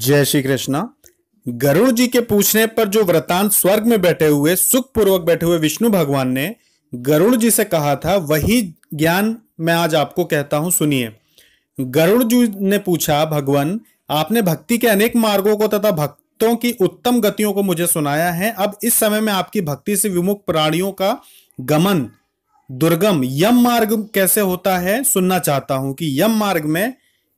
जय श्री कृष्णा। गरुड़ जी के पूछने पर जो वृतांत स्वर्ग में बैठे हुए सुख पूर्वक बैठे हुए विष्णु भगवान ने गरुड़ जी से कहा था, वही ज्ञान मैं आज आपको कहता हूँ, सुनिए। गरुड़ जी ने पूछा, भगवान, आपने भक्ति के अनेक मार्गों को तथा भक्तों की उत्तम गतियों को मुझे सुनाया है, अब इस समय में आपकी भक्ति से विमुख प्राणियों का गमन, दुर्गम यम मार्ग कैसे होता है, सुनना चाहता हूँ कि यम मार्ग में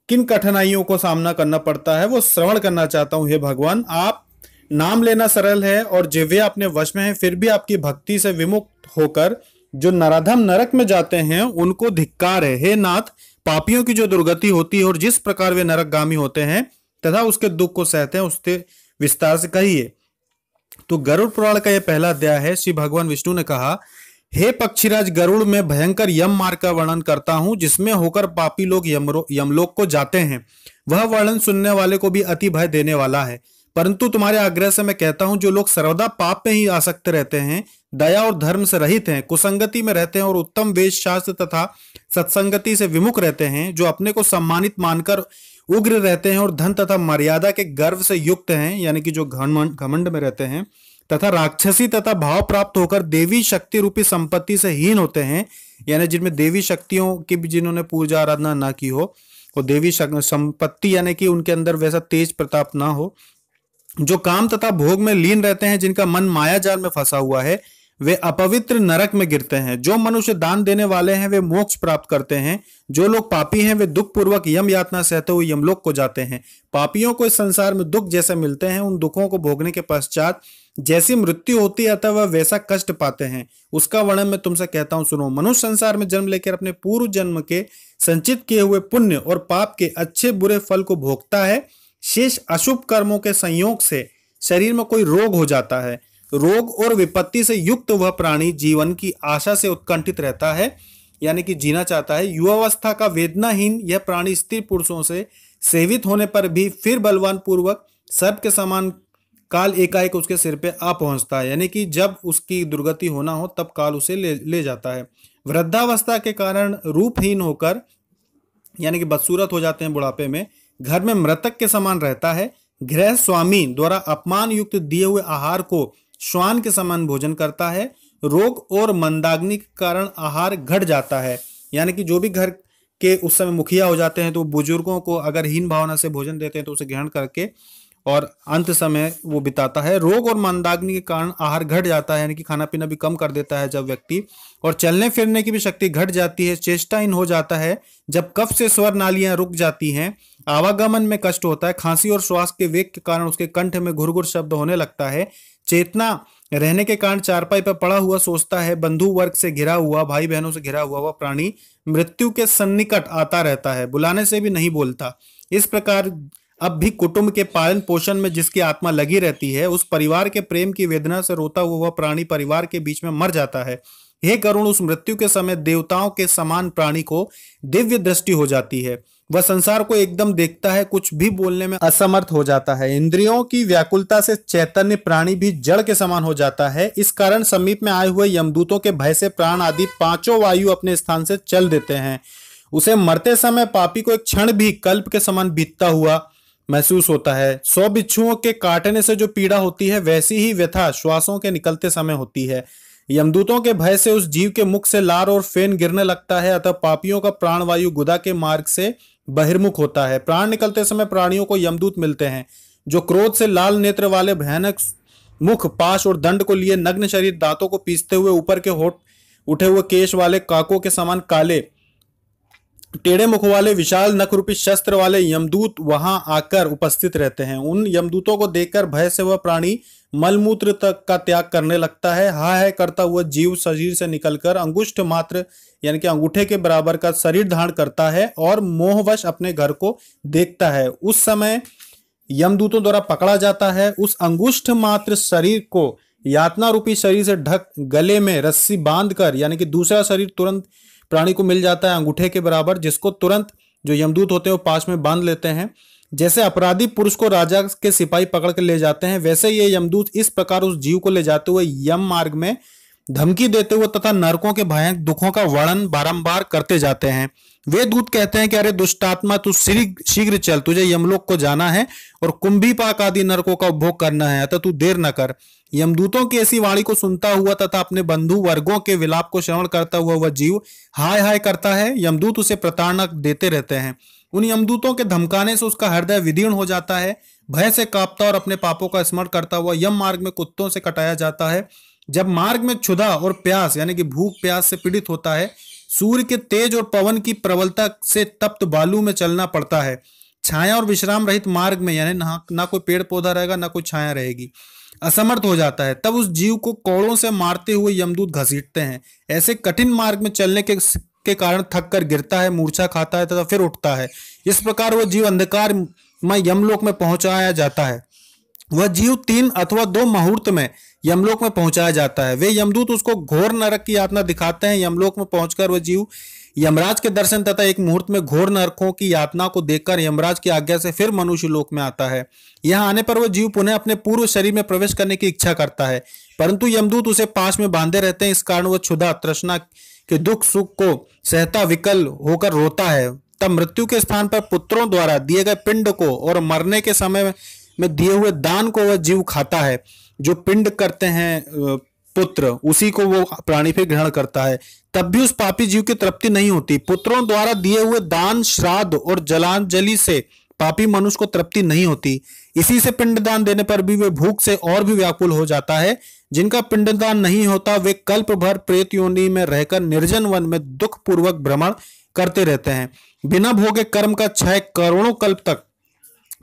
किन कठिनाइयों को सामना करना पड़ता है वो श्रवण करना चाहता हूँ, हे भगवान। आप नाम लेना सरल है और जिव्य अपने वश में है, फिर भी आपकी भक्ति से विमुक्त होकर जो नराधम नरक में जाते हैं, उनको धिक्कार है। हे नाथ, पापियों की जो दुर्गति होती है और जिस प्रकार वे नरकगामी होते हैं, तथा उसके दुख को सहते हैं, उसके विस्तार से कहिए। तो गरुड़ पुराण का यह पहला अध्याय है। श्री भगवान विष्णु ने कहा हे पक्षीराज, गरुड़ में भयंकर यम मार्ग का वर्णन करता हूँ, जिसमें होकर पापी लोग यमलोक को जाते हैं। वह वर्णन सुनने वाले को भी अति भय देने वाला है। परंतु तुम्हारे आग्रह से मैं कहता हूँ, जो लोग सर्वदा पाप में ही आसक्त रहते हैं, दया और धर्म से रहित हैं, कुसंगति में रहते हैं और उत्तम वेद शास्त्र तथा सत्संगति से विमुख रहते हैं, जो अपने को सम्मानित मानकर उग्र रहते हैं और धन तथा मर्यादा के गर्व से युक्त हैं, यानी कि जो घमंड में रहते हैं तथा राक्षसी तथा भाव प्राप्त होकर देवी शक्ति रूपी संपत्ति से हीन होते हैं, यानी जिनमें देवी शक्तियों की भी जिन्होंने पूजा आराधना ना की हो और देवी संपत्ति यानी कि उनके अंदर वैसा तेज प्रताप ना हो, जो काम तथा भोग में लीन रहते हैं, जिनका मन माया जाल में फंसा हुआ है वे अपवित्र नरक में गिरते हैं। जो मनुष्य दान देने वाले हैं, वे मोक्ष प्राप्त करते हैं। जो लोग पापी हैं, वे दुख पूर्वक यम यातना सहते हुए यमलोक को जाते हैं। पापियों को इस संसार में दुख जैसे मिलते हैं, उन दुखों को भोगने के पश्चात जैसी मृत्यु होती है, अतः वह वैसा कष्ट पाते हैं। उसका वर्णन मैं तुमसे कहता हूँ, सुनो। मनुष्य संसार में जन्म लेकर अपने पूर्व जन्म के संचित किए हुए पुण्य और पाप के अच्छे बुरे फल को भोगता है, शेष अशुभ कर्मों के संयोग से शरीर में कोई रोग हो जाता है। रोग और विपत्ति से युक्त वह प्राणी जीवन की आशा से उत्कंठित रहता है, यानी कि जीना चाहता है। युवावस्था का वेदनाहीन यह प्राणी स्त्री पुरुषों से सेवित होने पर भी फिर बलवान पूर्वक सर्प के समान काल एकाएक उसके सिर पे आ पहुँचता है, यानी कि जब उसकी दुर्गति होना हो तब काल उसे ले ले जाता है। वृद्धावस्था के कारण रूपहीन होकर, यानी कि बदसूरत हो जाते हैं बुढ़ापे में, घर में मृतक के समान रहता है। गृह स्वामी द्वारा अपमान युक्त दिए हुए आहार को श्वान के समान भोजन करता है। रोग और मंदाग्नि के कारण आहार घट जाता है। यानी कि जो भी घर के उस समय मुखिया हो जाते हैं तो बुज़ुर्गों को अगर हीन भावना से भोजन देते हैं तो उसे ग्रहण करके और अंत समय वो बिताता है। रोग और मंदाग्नि के कारण आहार घट जाता है, यानी कि खाना पीना भी कम कर देता है जब व्यक्ति। और चलने फिरने की भी शक्ति घट जाती है, चेष्टाहीन हो जाता है, जब कफ से स्वर नालियाँ रुक जाती हैं, आवागमन में कष्ट होता है, खांसी और श्वास के वेग के कारण उसके कंठ में घुरघुर शब्द होने लगता है। चेतना रहने के कारण चारपाई पर पड़ा हुआ सोचता है, बंधु वर्ग से घिरा हुआ, भाई बहनों से घिरा हुआ वह प्राणी मृत्यु के सन्निकट आता रहता है, बुलाने से भी नहीं बोलता। इस प्रकार अब भी कुटुंब के पालन पोषण में जिसकी आत्मा लगी रहती है, उस परिवार के प्रेम की वेदना से रोता हुआ वह प्राणी परिवार के बीच में मर जाता है। हे करुण, उस मृत्यु के समय देवताओं के समान प्राणी को दिव्य दृष्टि हो जाती है। वह संसार को एकदम देखता है, कुछ भी बोलने में असमर्थ हो जाता है। इंद्रियों की व्याकुलता से चैतन्य प्राणी भी जड़ के समान हो जाता है। इस कारण समीप में आए हुए यमदूतों के भय से प्राण आदि पाँचों वायु अपने स्थान से चल देते हैं। उसे मरते समय पापी को एक क्षण भी कल्प के समान बीतता हुआ महसूस होता है। सौ बिच्छुओं के काटने से जो पीड़ा होती है, वैसी ही व्यथा श्वासों के निकलते समय होती है। यमदूतों के भय से उस जीव के मुख से लार और फेन गिरने लगता है, अतः पापियों का प्राणवायु गुदा के मार्ग से बहिर्मुख होता है। प्राण निकलते समय प्राणियों को यमदूत मिलते हैं, जो क्रोध से लाल नेत्र वाले भयानक मुख, पाश और दंड को लिए नग्न शरीर दांतों को पीसते हुए ऊपर के होठ, उठे हुए केश वाले काकों के समान काले, टेढ़े मुख वाले विशाल नख रूपी शस्त्र वाले यमदूत वहाँ आकर उपस्थित रहते हैं। उन यमदूतों को देखकर भय से वह प्राणी मलमूत्र तक का त्याग करने लगता है। हा है करता हुआ जीव शरीर से निकलकर अंगुष्ठ मात्र, यानी कि अंगूठे के बराबर का शरीर धारण करता है और मोहवश अपने घर को देखता है। उस समय यमदूतों द्वारा पकड़ा जाता है। उस अंगुष्ठ मात्र शरीर को यातना रूपी शरीर से ढक गले में रस्सी बाँध कर यानी कि दूसरा शरीर तुरंत प्राणी को मिल जाता है अंगूठे के बराबर, जिसको तुरंत जो यमदूत होते हैं वो पास में बाँध लेते हैं। जैसे अपराधी पुरुष को राजा के सिपाही पकड़ कर ले जाते हैं, वैसे ये यमदूत इस प्रकार उस जीव को ले जाते हुए यम मार्ग में धमकी देते हुए तथा नरकों के भयंकर दुखों का वर्णन बारंबार करते जाते हैं। वे दूत कहते हैं कि, अरे दुष्टात्मा, तू शीघ्र चल, तुझे यमलोक को जाना है और कुंभी पाक आदि नरकों का उपभोग करना है, अतः तू देर न कर। यमदूतों की ऐसी वाणी को सुनता हुआ तथा अपने बंधु वर्गों के विलाप को श्रवण करता हुआ वह जीव हाय हाय करता है। यमदूत उसे प्रताड़ना देते रहते हैं। उन यमदूतों के धमकाने से उसका हृदय विदीर्ण हो जाता है भय से कांपता और अपने पापों का स्मरण करता हुआ यम मार्ग में कुत्तों से कटाया जाता है। जब मार्ग में क्षुधा और प्यास यानी कि भूख प्यास से पीड़ित होता है सूर्य के तेज और पवन की प्रबलता से तप्त बालू में चलना पड़ता है। छाया और विश्राम रहित मार्ग में यानी ना, ना कोई पेड़ पौधा रहेगा ना कोई छाया रहेगी। असमर्थ हो जाता है। तब उस जीव को कौड़ों से मारते हुए यमदूत घसीटते हैं। ऐसे कठिन मार्ग में चलने के के कारण थक कर गिरता है, मूर्छा खाता है तथा फिर उठता है। इस प्रकार वह जीव अंधकार में यमलोक में पहुँचाया जाता है। वह जीव तीन अथवा दो मुहूर्त में यमलोक में पहुँचाया जाता है। वे यमदूत उसको घोर नरक की यातना दिखाते हैं। यमलोक में पहुंचकर वह जीव यमराज के दर्शन तथा एक मुहूर्त में घोर नरकों की यातना को देखकर यमराज की आज्ञा से फिर मनुष्य लोक में आता है। यहाँ आने पर वह जीव पुनः अपने पूर्व शरीर में प्रवेश करने की इच्छा करता है। परंतु यमदूत उसे पास में बांधे रहते हैं। इस कारण वह क्षुदा तृष्णा के दुख सुख को सहता विकल होकर रोता है। तब मृत्यु के स्थान पर पुत्रों द्वारा दिए गए पिंड को और मरने के समय में दिए हुए दान को वह जीव खाता है। जो पिंड करते हैं पुत्र, उसी को वो प्राणी फिर ग्रहण करता है। तब भी उस पापी जीव की तृप्ति नहीं होती। पुत्रों द्वारा दिए हुए दान, श्राद्ध और जलांजलि से पापी मनुष्य को तृप्ति नहीं होती। इसी से पिंडदान देने पर भी वे भूख से और भी व्याकुल हो जाता है। जिनका पिंडदान नहीं होता, वे कल्प भर प्रेत योनि में रहकर निर्जन वन में दुख पूर्वक भ्रमण करते रहते हैं। बिना भोगे कर्म का क्षय करोड़ों कल्प तक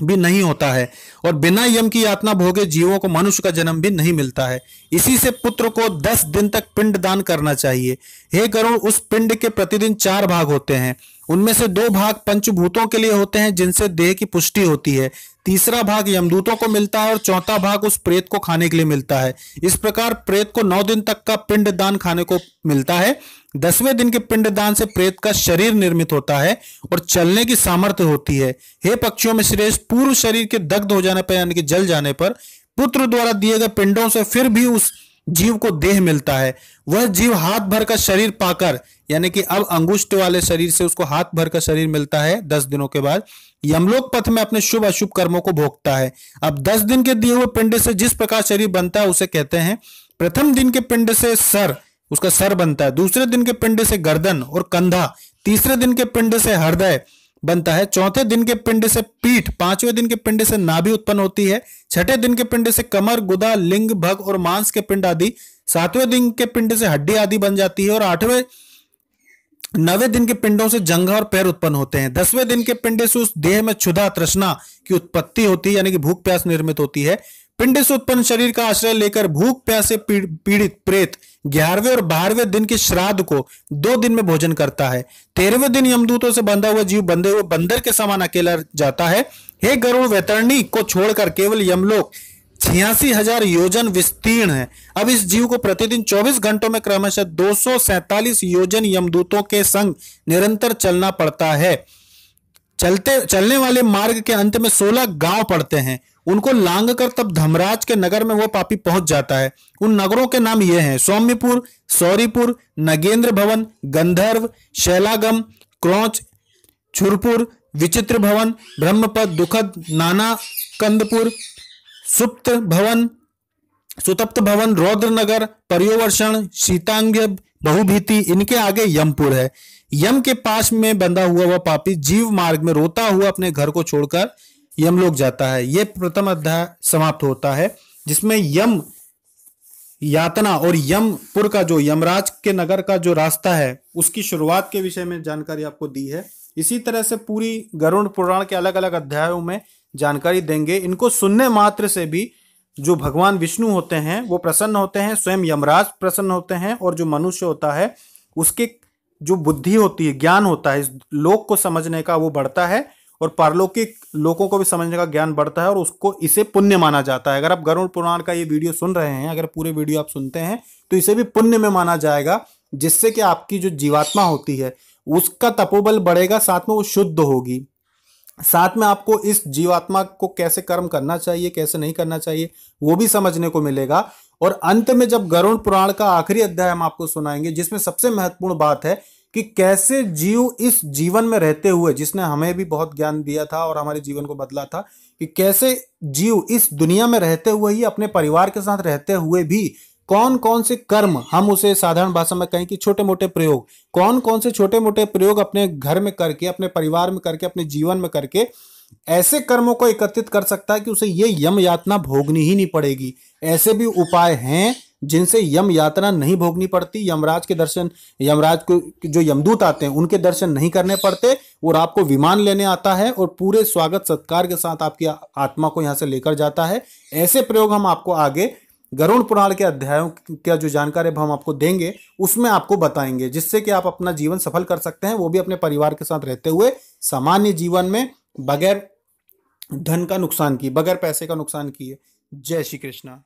भी नहीं होता है और बिना यम की यातना भोगे जीवों को मनुष्य का जन्म भी नहीं मिलता है। इसी से पुत्र को दस दिन तक पिंड दान करना चाहिए। हे गरुण, उस पिंड के प्रतिदिन चार भाग होते हैं। उनमें से दो भाग पंचभूतों के लिए होते हैं, जिनसे देह की पुष्टि होती है। तीसरा भाग यमदूतों को मिलता है और चौथा भाग उस प्रेत को खाने के लिए मिलता है। इस प्रकार प्रेत को नौ दिन तक का पिंड दान खाने को मिलता है। दसवें दिन के पिंड दान से प्रेत का शरीर निर्मित होता है और चलने की सामर्थ्य होती है। हे पक्षियों में श्रेष्ठ, पूर्व शरीर के दग्ध हो जाने पर, यानी कि जल जाने पर, पुत्र द्वारा दिए गए पिंडों से फिर भी उस जीव को देह मिलता है। वह जीव हाथ भर का शरीर पाकर, यानी कि अब अंगुष्ट वाले शरीर से उसको हाथ भर का शरीर मिलता है दस दिनों के बाद, यमलोक पथ में अपने शुभ अशुभ कर्मों को भोगता है। अब दस दिन के दिए हुए पिंड से जिस प्रकार शरीर बनता है, उसे कहते हैं, प्रथम दिन के पिंड से सर, उसका सर बनता है। दूसरे दिन के पिंड से गर्दन और कंधा, तीसरे दिन के पिंड से हृदय बनता है। चौथे दिन के पिंड से पीठ, पाँचवें दिन के पिंड से नाभि उत्पन्न होती है। छठे दिन के पिंड से कमर, गुदा, लिंग, भग और मांस के पिंड आदि। सातवें दिन के पिंड से हड्डी आदि बन जाती है और आठवें, नवे दिन के पिंडों से जंघा और पैर उत्पन्न होते हैं। दसवें दिन के पिंड से उस देह में क्षुधा, तृष्णा की उत्पत्ति होती है, यानी कि भूख प्यास निर्मित होती है। पिंड से उत्पन्न शरीर का आश्रय लेकर भूख, प्यास पीड़ित, प्रेत, ग्यारहवें और बारहवें दिन के श्राद्ध को दो दिन में भोजन करता है। तेरहवें दिन यमदूतों से बंधा हुआ जीव बंधे हुए बंदर के समान अकेला जाता है। हे गरुड़ वैतरणी, को छोड़कर केवल यमलोक छियासी हज़ार योजन विस्तीर्ण है। अब इस जीव को प्रतिदिन 24 घंटों में क्रमशः दो योजन यमदूतों के संग निरंतर चलना पड़ता है। चलते, चलने वाले मार्ग के अंत में 16 गाँव पड़ते हैं। उनको लांग कर तब धमराज के नगर में वो पापी पहुँच जाता है। उन नगरों के नाम ये हैं, सौम्यपुर, सौरीपुर, नगेंद्र भवन, गंधर्व, शैलागम, क्रौच, छुरपुर, विचित्र भवन, ब्रह्मपद, दुखद, नाना, कंदपुर, सुप्त भवन, सुतप्त भवन रौद्र नगर पर्योवर्षण शीतांग बहुभीति, इनके आगे यमपुर है। यम के पास में बंधा हुआ वह पापी जीव मार्ग में रोता हुआ अपने घर को छोड़कर यमलोक जाता है। यह प्रथम अध्याय समाप्त होता है, जिसमें यम यातना और यमपुर का जो यमराज के नगर का जो रास्ता है, उसकी शुरुआत के विषय में जानकारी आपको दी है। इसी तरह से पूरी गरुड़ पुराण के अलग अलग अध्यायों में जानकारी देंगे। इनको सुनने मात्र से भी जो भगवान विष्णु होते हैं, वो प्रसन्न होते हैं, स्वयं यमराज प्रसन्न होते हैं और जो मनुष्य होता है, उसके जो बुद्धि होती है, ज्ञान होता है, इस लोक को समझने का वो बढ़ता है। और पारलौकिक लोगों को भी समझने का ज्ञान बढ़ता है और उसको इसे पुण्य माना जाता है। अगर आप गरुड़ पुराण का ये वीडियो सुन रहे हैं, अगर पूरे वीडियो आप सुनते हैं तो इसे भी पुण्य में माना जाएगा, जिससे कि आपकी जो जीवात्मा होती है, उसका तपोबल बढ़ेगा, साथ में वो शुद्ध होगी। साथ में आपको इस जीवात्मा को कैसे कर्म करना चाहिए, कैसे नहीं करना चाहिए, वो भी समझने को मिलेगा। और अंत में जब गरुण पुराण का आखिरी अध्याय हम आपको सुनाएँगे, जिसमें सबसे महत्वपूर्ण बात है कि कैसे जीव इस जीवन में रहते हुए, जिसने हमें भी बहुत ज्ञान दिया था और हमारे जीवन को बदला था, कि कैसे जीव इस दुनिया में रहते हुए ही, अपने परिवार के साथ रहते हुए भी कौन कौन से कर्म, हम उसे साधारण भाषा में कहें कि छोटे मोटे प्रयोग कौन कौन से छोटे मोटे प्रयोग अपने घर में करके, अपने परिवार में करके, अपने जीवन में करके, ऐसे कर्मों को एकत्रित कर सकता है कि उसे ये यम यातना भोगनी ही नहीं पड़ेगी। ऐसे भी उपाय हैं जिनसे यम यात्रा नहीं भोगनी पड़ती, यमराज के दर्शन, यमराज को जो यमदूत आते हैं, उनके दर्शन नहीं करने पड़ते, और आपको विमान लेने आता है, और पूरे स्वागत सत्कार के साथ आपकी आत्मा को यहाँ से लेकर जाता है। ऐसे प्रयोग हम आपको आगे गरुण पुराण के अध्यायों का जो जानकारी हम आपको देंगे, उसमें आपको बताएँगे, जिससे कि आप अपना जीवन सफल कर सकते हैं। वो भी अपने परिवार के साथ रहते हुए, सामान्य जीवन में बगैर धन का नुकसान किए, बगैर पैसे का नुकसान किए। जय श्री कृष्णा।